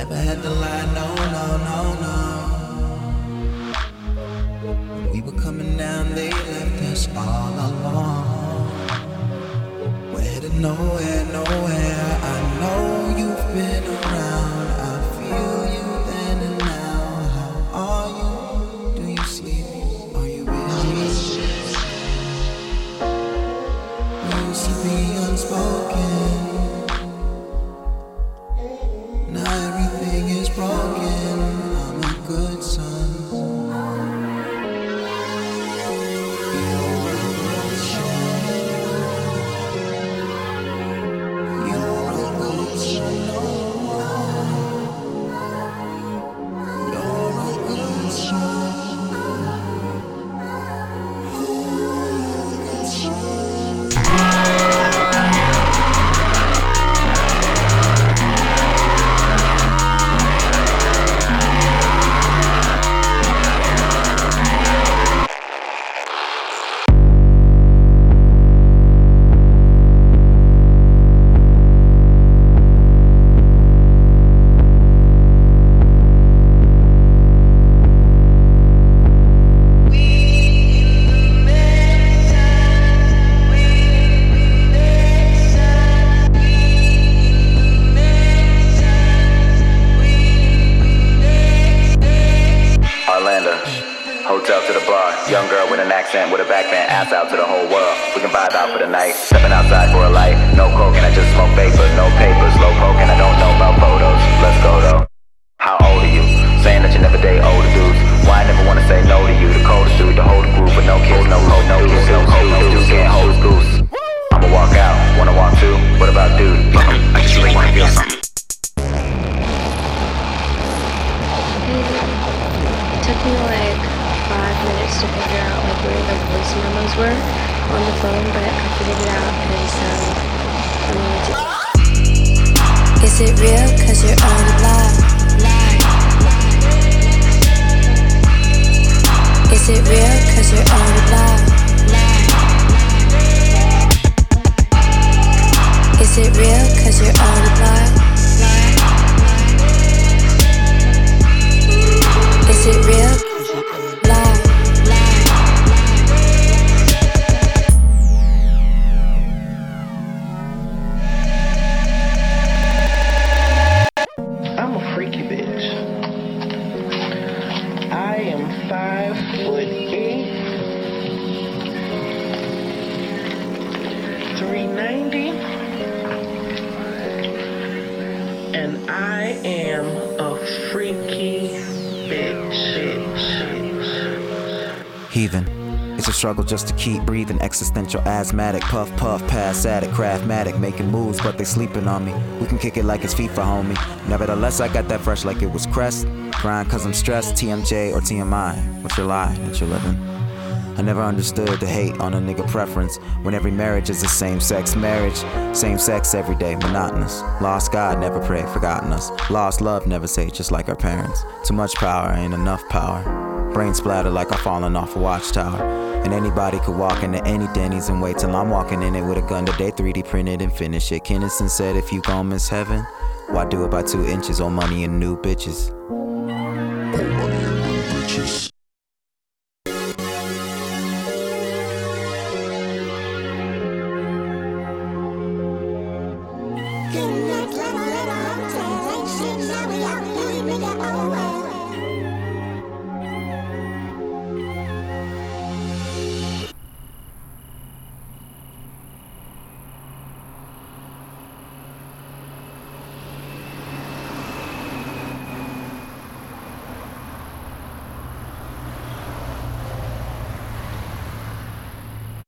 Never had to lie, no, no, no, no. We were coming down, they left us all alone. We're headed nowhere, nowhere. Accent, with a backband, ass out to the whole world. We can vibe out for the night. Stepping outside for a light. No coke and I just smoke vapor. No papers, low poke and I don't know about photos. Let's go though. How old are you? Saying that you never date older dudes. Voice memos were on the phone, but I figured it out and um, gonna do Is it real? Cause you're on live. Is it real? Cause you're on live. Is it real? Cause you're and I am a freaky bitch. Heathen. It's a struggle just to keep breathing. Existential asthmatic, puff puff, pass addict, craftmatic, making moves, but they sleeping on me. We can kick it like it's FIFA, homie. Nevertheless, I got that fresh like it was Crest. Grind cause I'm stressed, TMJ or TMI. What's your lie? What's your living? I never understood the hate on a nigga preference when every marriage is a same sex marriage. Same sex every day, monotonous. Lost God, never pray, forgotten us. Lost love, never say, just like our parents. Too much power, ain't enough power. Brain splatter like I'm falling off a watchtower. And anybody could walk into any Denny's and wait till I'm walking in it with a gun today, 3D printed and finish it. Kinnison said, if you gon' miss heaven, why do it by two inches? Old money and new bitches. Night.